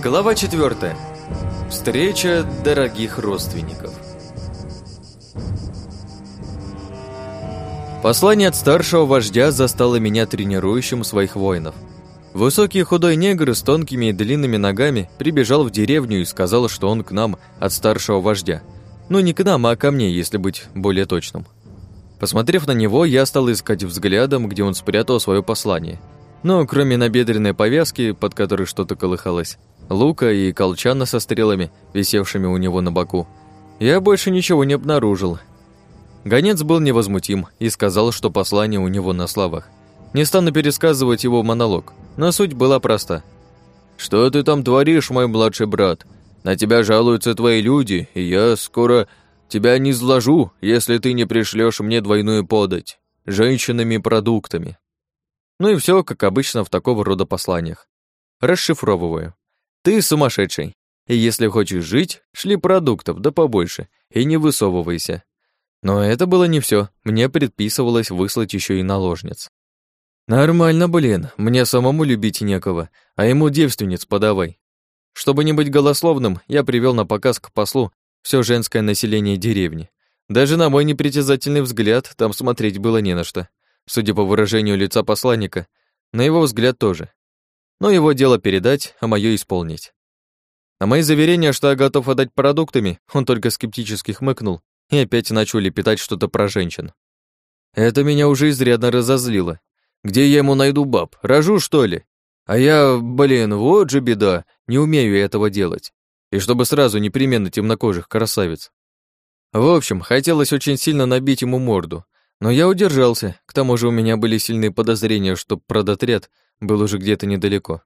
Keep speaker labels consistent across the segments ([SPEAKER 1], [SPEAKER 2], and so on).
[SPEAKER 1] Глава 4. Встреча дорогих родственников. Послание от старшего вождя застало меня тренирующим своих воинов. Высокий худой негр с тонкими и длинными ногами прибежал в деревню и сказал, что он к нам от старшего вождя. Ну, не к нам, а ко мне, если быть более точным. Посмотрев на него, я стал искать взглядом, где он спрятал свое послание. Но кроме набедренной повязки, под которой что-то колыхалось, лука и колчана со стрелами, висевшими у него на боку, я больше ничего не обнаружил. Гонец был невозмутим и сказал, что послание у него на словах. Не стану пересказывать его монолог, но суть была проста. «Что ты там творишь, мой младший брат? На тебя жалуются твои люди, и я скоро тебя не сложу, если ты не пришлешь мне двойную подать, женщинами продуктами». Ну и все, как обычно в такого рода посланиях. Расшифровываю. Ты сумасшедший. И если хочешь жить, шли продуктов, да побольше, и не высовывайся. Но это было не все. Мне предписывалось выслать еще и наложниц. Нормально, блин, мне самому любить некого, а ему девственниц подавай. Чтобы не быть голословным, я привел на показ к послу все женское население деревни. Даже на мой непритязательный взгляд там смотреть было не на что. Судя по выражению лица посланника, на его взгляд тоже но его дело передать, а мое исполнить. На мои заверения, что я готов отдать продуктами, он только скептически хмыкнул и опять начал лепетать что-то про женщин. Это меня уже изрядно разозлило. Где я ему найду баб? Рожу, что ли? А я, блин, вот же беда, не умею этого делать. И чтобы сразу непременно темнокожих красавиц. В общем, хотелось очень сильно набить ему морду, но я удержался, к тому же у меня были сильные подозрения, что продотряд был уже где-то недалеко.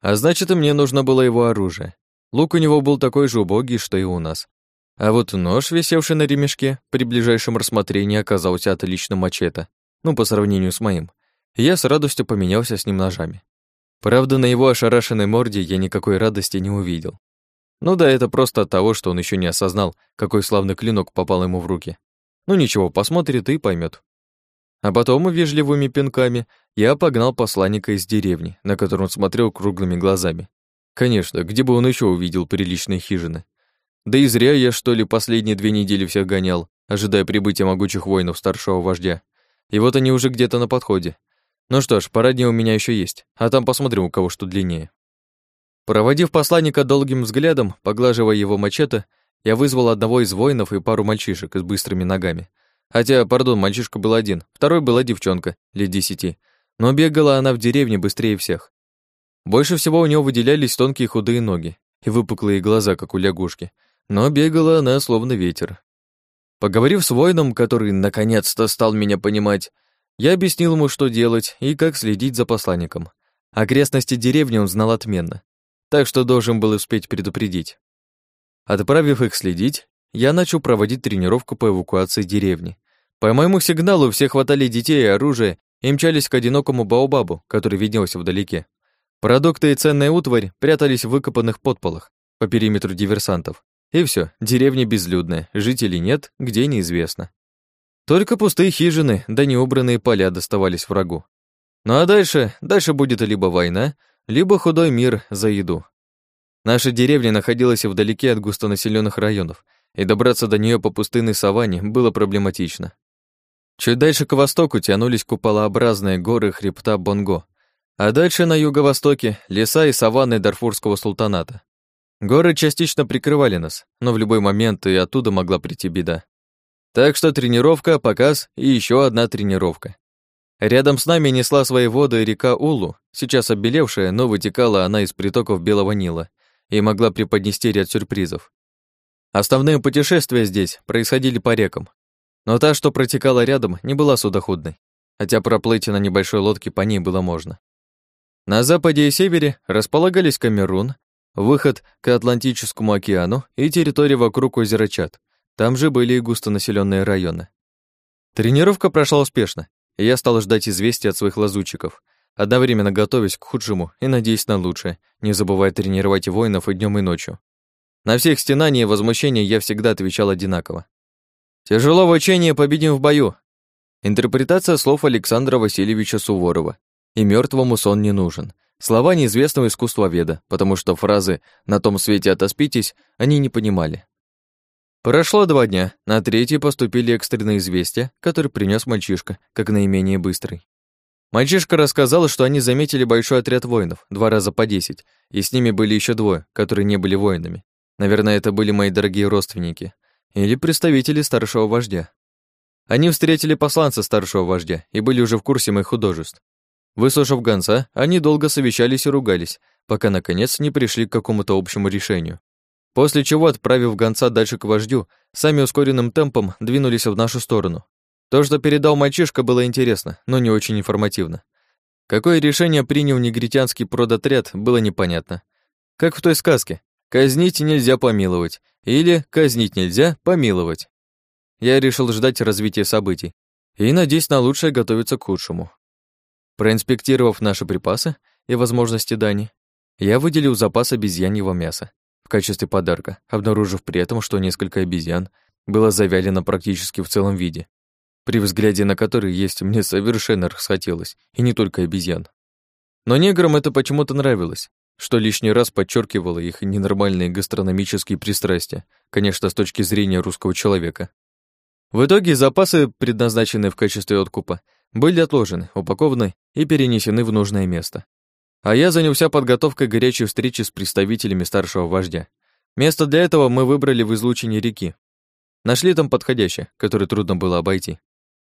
[SPEAKER 1] А значит, и мне нужно было его оружие. Лук у него был такой же убогий, что и у нас. А вот нож, висевший на ремешке, при ближайшем рассмотрении оказался отличным мачете, ну, по сравнению с моим. Я с радостью поменялся с ним ножами. Правда, на его ошарашенной морде я никакой радости не увидел. Ну да, это просто от того, что он еще не осознал, какой славный клинок попал ему в руки. Ну ничего, посмотрит и поймет. А потом вежливыми пинками я погнал посланника из деревни, на которую смотрел круглыми глазами. Конечно, где бы он еще увидел приличные хижины? Да и зря я, что ли, последние две недели всех гонял, ожидая прибытия могучих воинов старшего вождя. И вот они уже где-то на подходе. Ну что ж, пара дней у меня еще есть, а там посмотрим, у кого что длиннее. Проводив посланника долгим взглядом, поглаживая его мачете, я вызвал одного из воинов и пару мальчишек с быстрыми ногами, Хотя, пардон, мальчишка был один, второй была девчонка, лет десяти. Но бегала она в деревне быстрее всех. Больше всего у нее выделялись тонкие худые ноги и выпуклые глаза, как у лягушки. Но бегала она словно ветер. Поговорив с воином, который наконец-то стал меня понимать, я объяснил ему, что делать и как следить за посланником. Окрестности деревни он знал отменно, так что должен был успеть предупредить. Отправив их следить, я начал проводить тренировку по эвакуации деревни. По моему сигналу все хватали детей и оружие и мчались к одинокому баобабу, который виднелся вдалеке. Продукты и ценная утварь прятались в выкопанных подполах по периметру диверсантов. И все, деревня безлюдная, жителей нет, где неизвестно. Только пустые хижины, да неубранные поля доставались врагу. Ну а дальше, дальше будет либо война, либо худой мир за еду. Наша деревня находилась вдалеке от густонаселенных районов, и добраться до нее по пустынной саванне было проблематично. Чуть дальше к востоку тянулись куполообразные горы хребта Бонго, а дальше на юго-востоке леса и саванны Дарфурского султаната. Горы частично прикрывали нас, но в любой момент и оттуда могла прийти беда. Так что тренировка, показ и еще одна тренировка. Рядом с нами несла свои воды река Улу, сейчас обелевшая, но вытекала она из притоков Белого Нила и могла преподнести ряд сюрпризов. Основные путешествия здесь происходили по рекам, но та, что протекала рядом, не была судоходной, хотя проплыть на небольшой лодке по ней было можно. На западе и севере располагались Камерун, выход к Атлантическому океану и территория вокруг озера Чад. Там же были и густонаселенные районы. Тренировка прошла успешно, и я стал ждать известий от своих лазутчиков, одновременно готовясь к худшему и надеясь на лучшее, не забывая тренировать воинов и днем, и ночью. На всех стенания и возмущения я всегда отвечал одинаково. Тяжело в учении, победим в бою. Интерпретация слов Александра Васильевича Суворова. И мертвому сон не нужен. Слова неизвестного искусствоведа, потому что фразы «на том свете отоспитесь» они не понимали. Прошло два дня, на третий поступили экстренные известия, которые принес мальчишка, как наименее быстрый. Мальчишка рассказал, что они заметили большой отряд воинов, два раза по десять, и с ними были еще двое, которые не были воинами. Наверное, это были мои дорогие родственники или представители старшего вождя. Они встретили посланца старшего вождя и были уже в курсе моих художеств. Выслушав гонца, они долго совещались и ругались, пока, наконец, не пришли к какому-то общему решению. После чего, отправив гонца дальше к вождю, сами ускоренным темпом двинулись в нашу сторону. То, что передал мальчишка, было интересно, но не очень информативно. Какое решение принял негритянский продотряд, было непонятно. Как в той сказке «Казнить нельзя помиловать» или «Казнить нельзя помиловать». Я решил ждать развития событий и, надеясь на лучшее, готовиться к худшему. Проинспектировав наши припасы и возможности дани, я выделил запас обезьяньего мяса в качестве подарка, обнаружив при этом, что несколько обезьян было завялено практически в целом виде, при взгляде на который есть мне совершенно расхотелось, и не только обезьян. Но неграм это почему-то нравилось, что лишний раз подчеркивало их ненормальные гастрономические пристрастия, конечно, с точки зрения русского человека. В итоге запасы, предназначенные в качестве откупа, были отложены, упакованы и перенесены в нужное место. А я занялся подготовкой горячей встречи с представителями старшего вождя. Место для этого мы выбрали в излучине реки. Нашли там подходящее, которое трудно было обойти.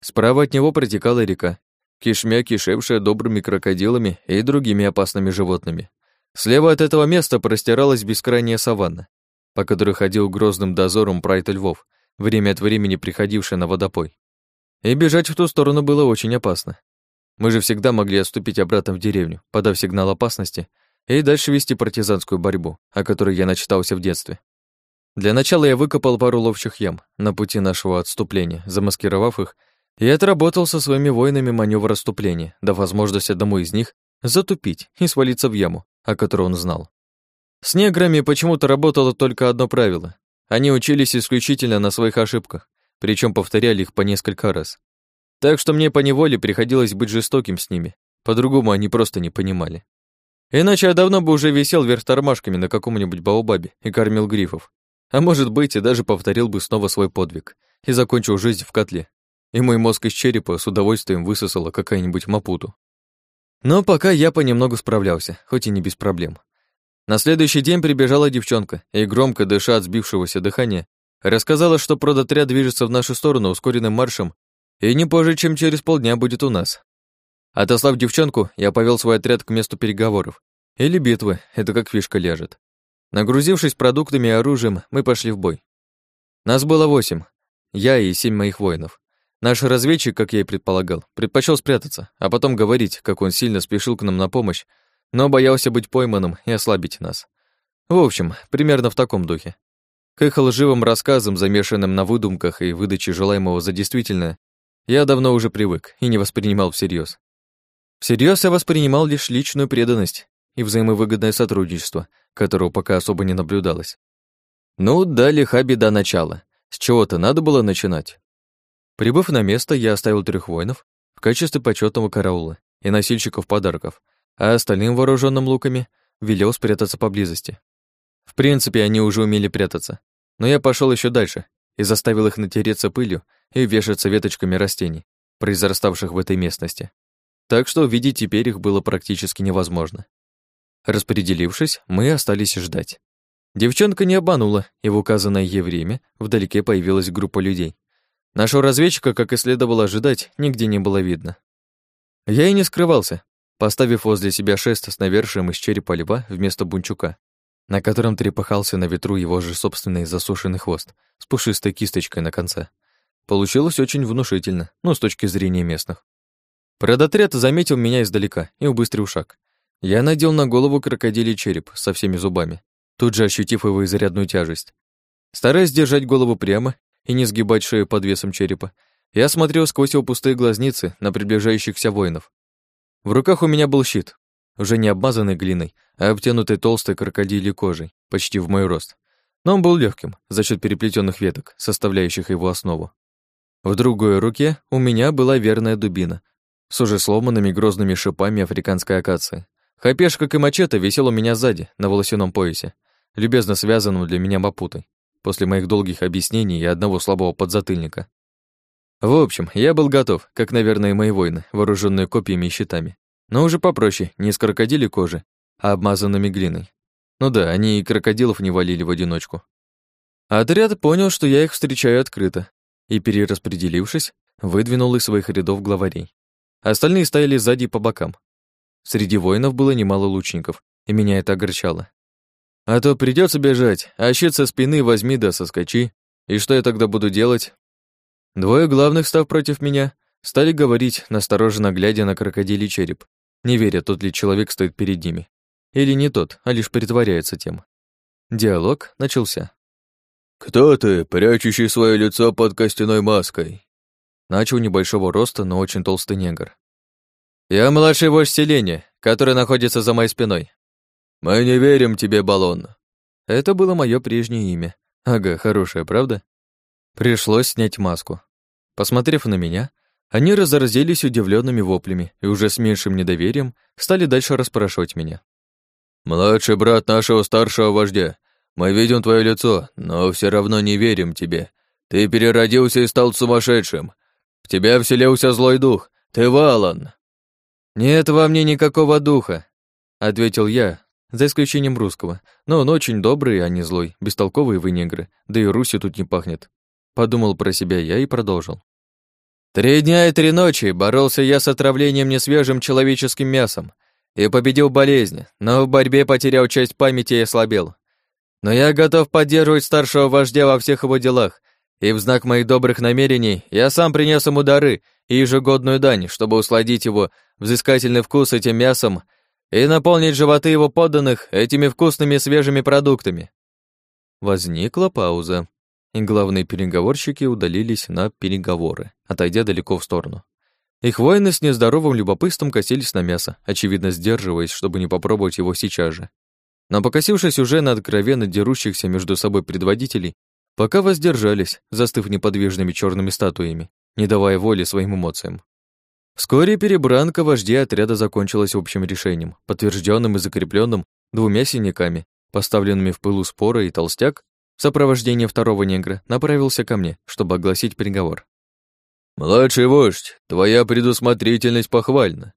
[SPEAKER 1] Справа от него протекала река, кишмя кишевшая добрыми крокодилами и другими опасными животными. Слева от этого места простиралась бескрайняя саванна, по которой ходил грозным дозором прайд львов, время от времени приходивший на водопой. И бежать в ту сторону было очень опасно. Мы же всегда могли отступить обратно в деревню, подав сигнал опасности, и дальше вести партизанскую борьбу, о которой я начитался в детстве. Для начала я выкопал пару ловчих ям на пути нашего отступления, замаскировав их, и отработал со своими воинами маневр отступления, дав возможность одному из них затупить и свалиться в яму, о которой он знал. С неграми почему-то работало только одно правило. Они учились исключительно на своих ошибках, причем повторяли их по несколько раз. Так что мне поневоле приходилось быть жестоким с ними, по-другому они просто не понимали. Иначе я давно бы уже висел вверх тормашками на каком-нибудь баобабе и кормил грифов. А может быть, и даже повторил бы снова свой подвиг и закончил жизнь в котле. И мой мозг из черепа с удовольствием высосала какая-нибудь мапуту. Но пока я понемногу справлялся, хоть и не без проблем. На следующий день прибежала девчонка и, громко дыша от сбившегося дыхания, Рассказала, что продотряд движется в нашу сторону ускоренным маршем и не позже, чем через полдня будет у нас. Отослав девчонку, я повел свой отряд к месту переговоров. Или битвы, это как фишка ляжет. Нагрузившись продуктами и оружием, мы пошли в бой. Нас было восемь, я и семь моих воинов. Наш разведчик, как я и предполагал, предпочел спрятаться, а потом говорить, как он сильно спешил к нам на помощь, но боялся быть пойманным и ослабить нас. В общем, примерно в таком духе. К их лживым рассказам, замешанным на выдумках и выдаче желаемого за действительное, я давно уже привык и не воспринимал всерьез. Всерьез я воспринимал лишь личную преданность и взаимовыгодное сотрудничество, которого пока особо не наблюдалось. Ну, дали хаби до начала. С чего-то надо было начинать. Прибыв на место, я оставил трех воинов в качестве почетного караула и носильщиков подарков, а остальным вооруженным луками велел спрятаться поблизости. В принципе, они уже умели прятаться. Но я пошел еще дальше и заставил их натереться пылью и вешаться веточками растений, произраставших в этой местности. Так что увидеть теперь их было практически невозможно. Распределившись, мы остались ждать. Девчонка не обманула, и в указанное ей время вдалеке появилась группа людей. Нашего разведчика, как и следовало ожидать, нигде не было видно. Я и не скрывался, поставив возле себя шест с навершием из черепа льва вместо бунчука на котором трепыхался на ветру его же собственный засушенный хвост с пушистой кисточкой на конце. Получилось очень внушительно, ну, с точки зрения местных. Продотряд заметил меня издалека и убыстрил шаг. Я надел на голову крокодилий череп со всеми зубами, тут же ощутив его изрядную тяжесть. Стараясь держать голову прямо и не сгибать шею под весом черепа, я смотрел сквозь его пустые глазницы на приближающихся воинов. В руках у меня был щит, уже не обмазанный глиной, а обтянутый толстой крокодилей кожей, почти в мой рост. Но он был легким за счет переплетенных веток, составляющих его основу. В другой руке у меня была верная дубина с уже сломанными грозными шипами африканской акации. Хапеш, и мачете, висел у меня сзади, на волосяном поясе, любезно связанном для меня мапутой, после моих долгих объяснений и одного слабого подзатыльника. В общем, я был готов, как, наверное, и мои воины, вооруженные копьями и щитами. Но уже попроще, не из крокодилей кожи, а обмазанными глиной. Ну да, они и крокодилов не валили в одиночку. Отряд понял, что я их встречаю открыто, и, перераспределившись, выдвинул из своих рядов главарей. Остальные стояли сзади по бокам. Среди воинов было немало лучников, и меня это огорчало. А то придется бежать, а щит со спины возьми да соскочи. И что я тогда буду делать? Двое главных, став против меня, стали говорить, настороженно глядя на крокодилий череп, не веря, тот ли человек стоит перед ними. Или не тот, а лишь притворяется тем. Диалог начался.
[SPEAKER 2] «Кто ты, прячущий свое лицо под костяной маской?»
[SPEAKER 1] Начал небольшого роста, но очень толстый негр. «Я младший вождь селения, который находится за моей спиной».
[SPEAKER 2] «Мы не верим тебе, Баллон».
[SPEAKER 1] Это было мое прежнее имя. Ага, хорошее, правда? Пришлось снять маску. Посмотрев на меня, они разразились удивленными воплями и уже с меньшим недоверием стали дальше расспрашивать меня.
[SPEAKER 2] «Младший брат нашего старшего вождя, мы видим твое лицо, но все равно не верим тебе. Ты переродился и стал сумасшедшим. В тебя вселился злой дух. Ты Валан!»
[SPEAKER 1] «Нет во мне никакого духа», — ответил я, за исключением русского. Но он очень добрый, а не злой, бестолковый вы негры, да и Руси тут не пахнет. Подумал про себя я и продолжил. Три дня и три ночи боролся я с отравлением несвежим человеческим мясом и победил болезнь, но в борьбе потерял часть памяти и ослабел. Но я готов поддерживать старшего вождя во всех его делах, и в знак моих добрых намерений я сам принес ему дары и ежегодную дань, чтобы усладить его взыскательный вкус этим мясом и наполнить животы его подданных этими вкусными свежими продуктами. Возникла пауза, и главные переговорщики удалились на переговоры, отойдя далеко в сторону. Их воины с нездоровым любопытством косились на мясо, очевидно сдерживаясь, чтобы не попробовать его сейчас же. Но покосившись уже на откровенно дерущихся между собой предводителей, пока воздержались, застыв неподвижными черными статуями, не давая воли своим эмоциям. Вскоре перебранка вождей отряда закончилась общим решением, подтвержденным и закрепленным двумя синяками, поставленными в пылу спора, и толстяк, в сопровождении второго негра, направился ко мне, чтобы огласить приговор.
[SPEAKER 2] «Младший вождь, твоя предусмотрительность похвальна,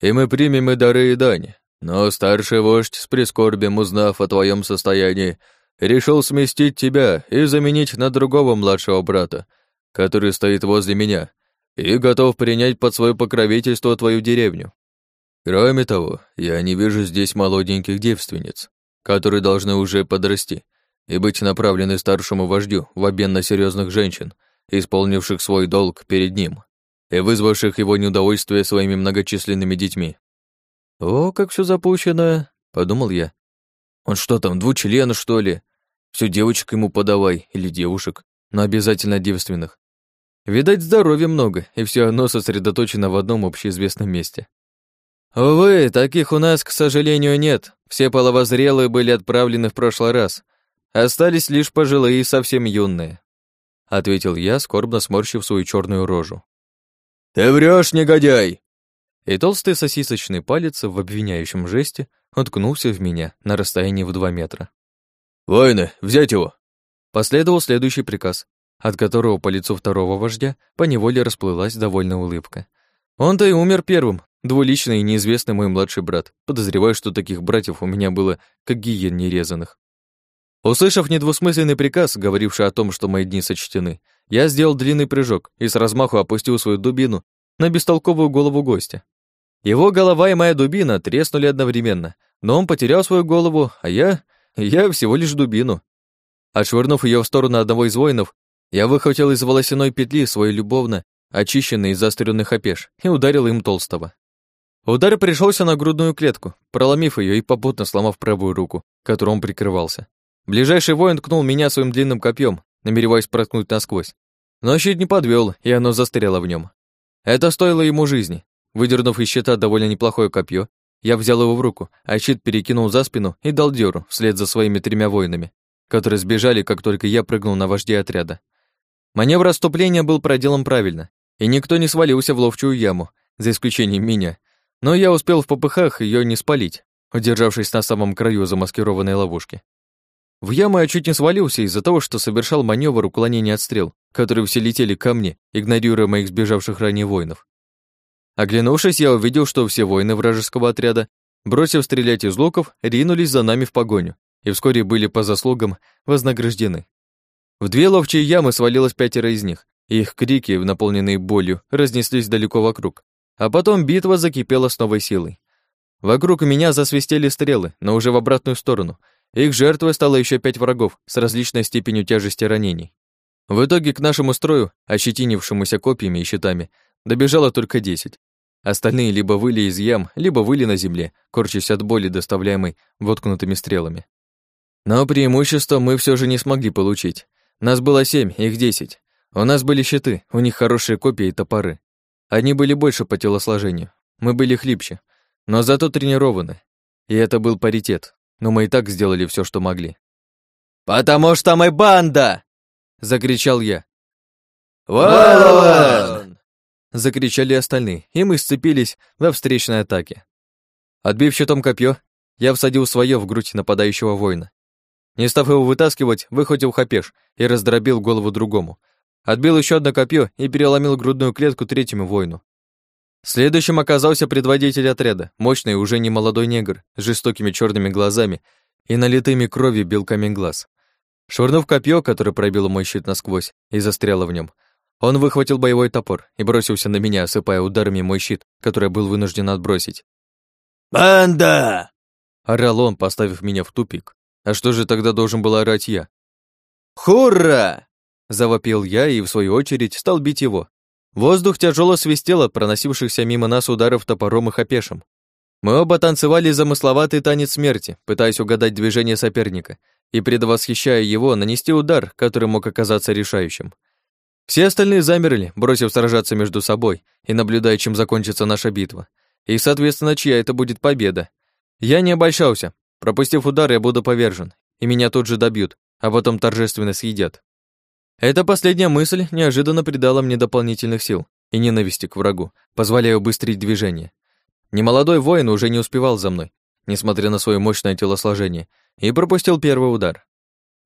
[SPEAKER 2] и мы примем и дары и дань, но старший вождь, с прискорбием узнав о твоем состоянии, решил сместить тебя и заменить на другого младшего брата, который стоит возле меня, и готов принять под свое покровительство твою деревню. Кроме того, я не вижу здесь молоденьких девственниц, которые должны уже подрасти и быть направлены старшему вождю в обмен на серьезных женщин, исполнивших свой долг перед ним и вызвавших его неудовольствие своими многочисленными детьми.
[SPEAKER 1] «О, как все запущено!» — подумал я. «Он что там, двучлен, что ли? Все девочек ему подавай, или девушек, но обязательно девственных. Видать, здоровья много, и все оно сосредоточено в одном общеизвестном месте. Увы, таких у нас, к сожалению, нет. Все половозрелые были отправлены в прошлый раз. Остались лишь пожилые и совсем юные. Ответил я, скорбно сморщив свою черную рожу.
[SPEAKER 2] «Ты врешь, негодяй!»
[SPEAKER 1] И толстый сосисочный палец в обвиняющем жесте уткнулся в меня на расстоянии в два метра.
[SPEAKER 2] «Воины, взять его!»
[SPEAKER 1] Последовал следующий приказ, от которого по лицу второго вождя поневоле расплылась довольная улыбка. Он-то и умер первым, двуличный и неизвестный мой младший брат. Подозреваю, что таких братьев у меня было, как гиен нерезанных. Услышав недвусмысленный приказ, говоривший о том, что мои дни сочтены, я сделал длинный прыжок и с размаху опустил свою дубину на бестолковую голову гостя. Его голова и моя дубина треснули одновременно, но он потерял свою голову, а я... я всего лишь дубину. Отшвырнув ее в сторону одного из воинов, я выхватил из волосяной петли свой любовно очищенный из заостренных опеш и ударил им толстого. Удар пришелся на грудную клетку, проломив ее и попутно сломав правую руку, которой он прикрывался. Ближайший воин ткнул меня своим длинным копьем, намереваясь проткнуть насквозь. Но щит не подвел, и оно застряло в нем. Это стоило ему жизни. Выдернув из щита довольно неплохое копье, я взял его в руку, а щит перекинул за спину и дал дёру вслед за своими тремя воинами, которые сбежали, как только я прыгнул на вождей отряда. Маневр отступления был проделан правильно, и никто не свалился в ловчую яму, за исключением меня. Но я успел в попыхах ее не спалить, удержавшись на самом краю замаскированной ловушки. В яму я чуть не свалился из-за того, что совершал маневр уклонения от стрел, которые все летели ко мне, игнорируя моих сбежавших ранее воинов. Оглянувшись, я увидел, что все воины вражеского отряда, бросив стрелять из луков, ринулись за нами в погоню и вскоре были по заслугам вознаграждены. В две ловчие ямы свалилось пятеро из них, их крики, наполненные болью, разнеслись далеко вокруг. А потом битва закипела с новой силой. Вокруг меня засвистели стрелы, но уже в обратную сторону. Их жертвой стало еще пять врагов с различной степенью тяжести ранений. В итоге к нашему строю, ощетинившемуся копьями и щитами, добежало только десять. Остальные либо выли из ям, либо выли на земле, корчась от боли, доставляемой воткнутыми стрелами. Но преимущество мы все же не смогли получить. Нас было семь, их десять. У нас были щиты, у них хорошие копья и топоры. Они были больше по телосложению, мы были хлипче, но зато тренированы. И это был паритет, но мы и так сделали все, что могли.
[SPEAKER 2] «Потому что мы банда!» — закричал я.
[SPEAKER 1] «Валуан!» — закричали остальные, и мы сцепились во встречной атаке. Отбив щитом копье, я всадил свое в грудь нападающего воина. Не став его вытаскивать, выхватил хапеш и раздробил голову другому. Отбил еще одно копье и переломил грудную клетку третьему воину. Следующим оказался предводитель отряда, мощный уже не молодой негр, с жестокими черными глазами и налитыми кровью белками глаз. Швырнув копье, которое пробило мой щит насквозь и застряло в нем, он выхватил боевой топор и бросился на меня, осыпая ударами мой щит, который я был вынужден отбросить.
[SPEAKER 2] «Банда!»
[SPEAKER 1] — орал он, поставив меня в тупик. А что же тогда должен был орать я?
[SPEAKER 2] «Хура!»
[SPEAKER 1] — завопил я и, в свою очередь, стал бить его. Воздух тяжело свистел от проносившихся мимо нас ударов топором и хапешем. Мы оба танцевали замысловатый танец смерти, пытаясь угадать движение соперника и, предвосхищая его, нанести удар, который мог оказаться решающим. Все остальные замерли, бросив сражаться между собой и наблюдая, чем закончится наша битва. И, соответственно, чья это будет победа. Я не обольщался, Пропустив удар, я буду повержен, и меня тут же добьют, а потом торжественно съедят. Эта последняя мысль неожиданно придала мне дополнительных сил и ненависти к врагу, позволяя убыстрить движение. Немолодой воин уже не успевал за мной, несмотря на свое мощное телосложение, и пропустил первый удар.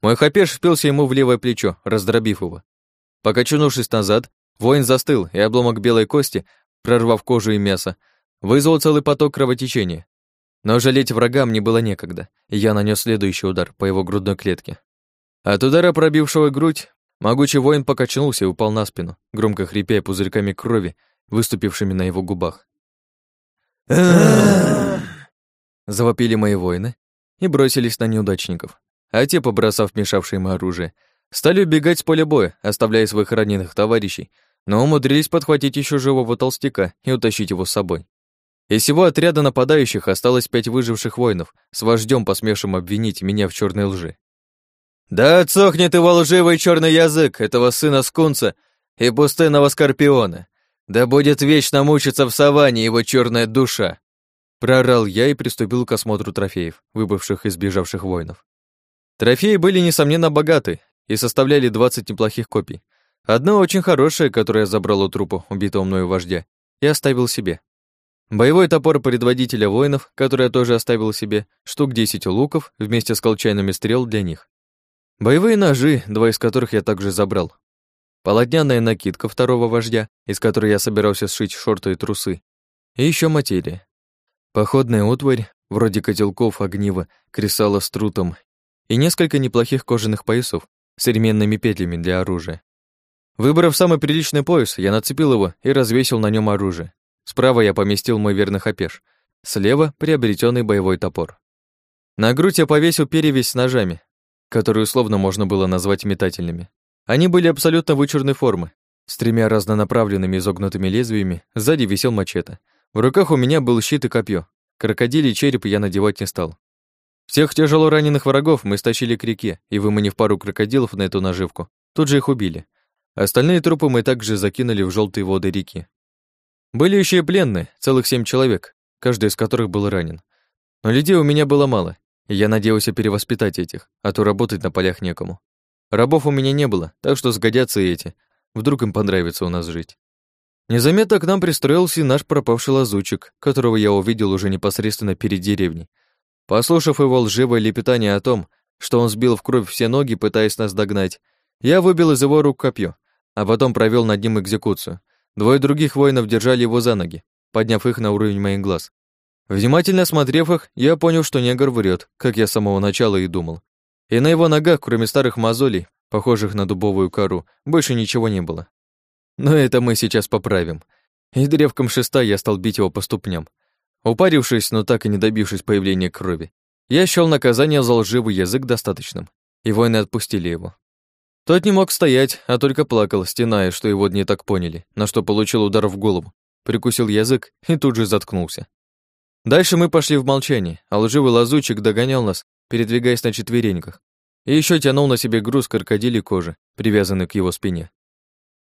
[SPEAKER 1] Мой хапеш впился ему в левое плечо, раздробив его. Покачнувшись назад, воин застыл, и обломок белой кости, прорвав кожу и мясо, вызвал целый поток кровотечения. Но жалеть врага мне было некогда, и я нанес следующий удар по его грудной клетке. От удара, пробившего грудь, могучий воин покачнулся и упал на спину, громко хрипя пузырьками крови, выступившими на его губах. Завопили мои воины и бросились на неудачников, а те, побросав мешавшее им оружие, стали убегать с поля боя, оставляя своих раненых товарищей, но умудрились подхватить еще живого толстяка и утащить его с собой. Из всего отряда нападающих осталось пять выживших воинов, с вождем, посмевшим обвинить меня в черной лжи. «Да отсохнет его лживый черный язык, этого сына скунца и пустынного скорпиона! Да будет вечно мучиться в саванне его черная душа!» Прорал я и приступил к осмотру трофеев, выбывших из бежавших воинов. Трофеи были, несомненно, богаты и составляли 20 неплохих копий. Одна очень хорошая, которую я забрал у трупа убитого мною вождя, и оставил себе. Боевой топор предводителя воинов, который я тоже оставил себе, штук 10 луков вместе с колчанами стрел для них. Боевые ножи, два из которых я также забрал. Полотняная накидка второго вождя, из которой я собирался сшить шорты и трусы. И еще материя. Походная утварь, вроде котелков, огнива, кресала с трутом и несколько неплохих кожаных поясов с ременными петлями для оружия. Выбрав самый приличный пояс, я нацепил его и развесил на нем оружие. Справа я поместил мой верный хапеш, слева — приобретенный боевой топор. На грудь я повесил перевязь с ножами, которые условно можно было назвать метательными. Они были абсолютно вычурной формы, с тремя разнонаправленными изогнутыми лезвиями, сзади висел мачете. В руках у меня был щит и копье. Крокодилий череп я надевать не стал. Всех тяжело раненых врагов мы стащили к реке и, выманив пару крокодилов на эту наживку, тут же их убили. Остальные трупы мы также закинули в желтые воды реки. Были еще и пленные, целых семь человек, каждый из которых был ранен. Но людей у меня было мало, и я надеялся перевоспитать этих, а то работать на полях некому. Рабов у меня не было, так что сгодятся и эти. Вдруг им понравится у нас жить. Незаметно к нам пристроился наш пропавший лазучик, которого я увидел уже непосредственно перед деревней. Послушав его лживое лепетание о том, что он сбил в кровь все ноги, пытаясь нас догнать, я выбил из его рук копье, а потом провел над ним экзекуцию. Двое других воинов держали его за ноги, подняв их на уровень моих глаз. Внимательно осмотрев их, я понял, что негр врет, как я с самого начала и думал. И на его ногах, кроме старых мозолей, похожих на дубовую кору, больше ничего не было. Но это мы сейчас поправим. И древком шеста я стал бить его по ступням. Упарившись, но так и не добившись появления крови, я счёл наказание за лживый язык достаточным, и воины отпустили его. Тот не мог стоять, а только плакал, стеная, что его не так поняли, на что получил удар в голову, прикусил язык и тут же заткнулся. Дальше мы пошли в молчание, а лживый лазучик догонял нас, передвигаясь на четвереньках, и еще тянул на себе груз крокодилей кожи, привязанный к его спине.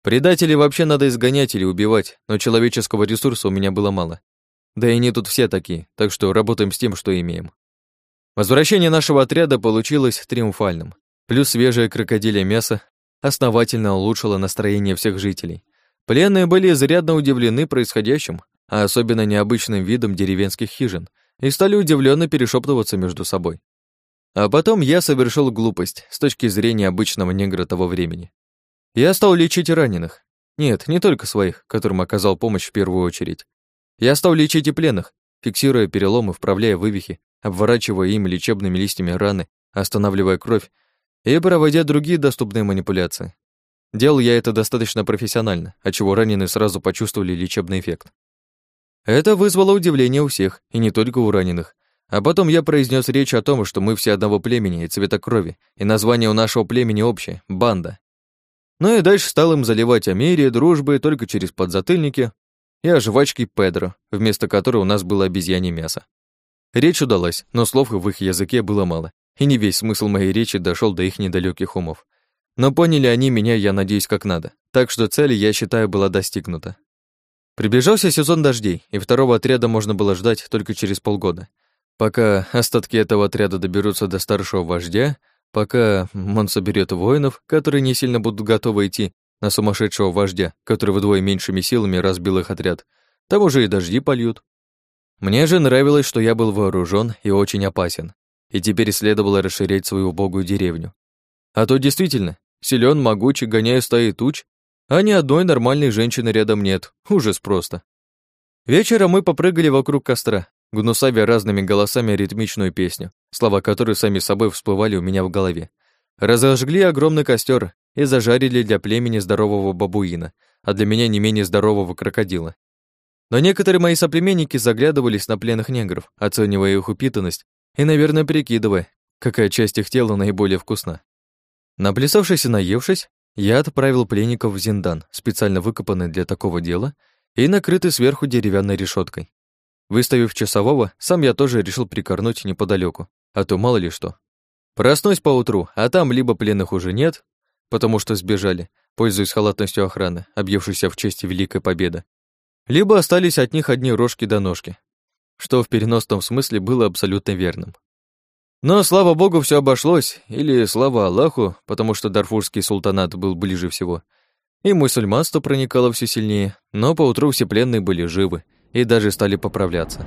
[SPEAKER 1] Предателей вообще надо изгонять или убивать, но человеческого ресурса у меня было мало. Да и не тут все такие, так что работаем с тем, что имеем. Возвращение нашего отряда получилось триумфальным. Плюс свежее крокодиле мясо основательно улучшило настроение всех жителей. Пленные были изрядно удивлены происходящим, а особенно необычным видом деревенских хижин, и стали удивленно перешептываться между собой. А потом я совершил глупость с точки зрения обычного негра того времени. Я стал лечить раненых. Нет, не только своих, которым оказал помощь в первую очередь. Я стал лечить и пленных, фиксируя переломы, вправляя вывихи, обворачивая им лечебными листьями раны, останавливая кровь и проводя другие доступные манипуляции. Делал я это достаточно профессионально, отчего раненые сразу почувствовали лечебный эффект. Это вызвало удивление у всех, и не только у раненых. А потом я произнес речь о том, что мы все одного племени и цвета крови, и название у нашего племени общее — банда. Ну и дальше стал им заливать о мире, дружбы только через подзатыльники и о жвачке Педро, вместо которой у нас было обезьянье мясо. Речь удалась, но слов в их языке было мало, и не весь смысл моей речи дошел до их недалеких умов. Но поняли они меня, я надеюсь, как надо, так что цель, я считаю, была достигнута. Приближался сезон дождей, и второго отряда можно было ждать только через полгода. Пока остатки этого отряда доберутся до старшего вождя, пока он соберет воинов, которые не сильно будут готовы идти на сумасшедшего вождя, который вдвое меньшими силами разбил их отряд, там уже и дожди польют. Мне же нравилось, что я был вооружен и очень опасен, и теперь следовало расширять свою убогую деревню. А то действительно, силен, могучий, гоняя стаи туч, а ни одной нормальной женщины рядом нет. Ужас просто. Вечером мы попрыгали вокруг костра, гнусавя разными голосами ритмичную песню, слова которой сами собой всплывали у меня в голове. Разожгли огромный костер и зажарили для племени здорового бабуина, а для меня не менее здорового крокодила. Но некоторые мои соплеменники заглядывались на пленных негров, оценивая их упитанность и, наверное, прикидывая, какая часть их тела наиболее вкусна. Наплясавшись и наевшись, я отправил пленников в Зиндан, специально выкопанный для такого дела, и накрытый сверху деревянной решеткой. Выставив часового, сам я тоже решил прикорнуть неподалеку, а то мало ли что. Проснусь поутру, а там либо пленных уже нет, потому что сбежали, пользуясь халатностью охраны, объевшейся в честь Великой Победы, либо остались от них одни рожки до ножки, что в переносном смысле было абсолютно верным. Но, слава богу, все обошлось, или слава Аллаху, потому что Дарфурский султанат был ближе всего. И мусульманство проникало все сильнее, но поутру все пленные были живы и даже стали поправляться.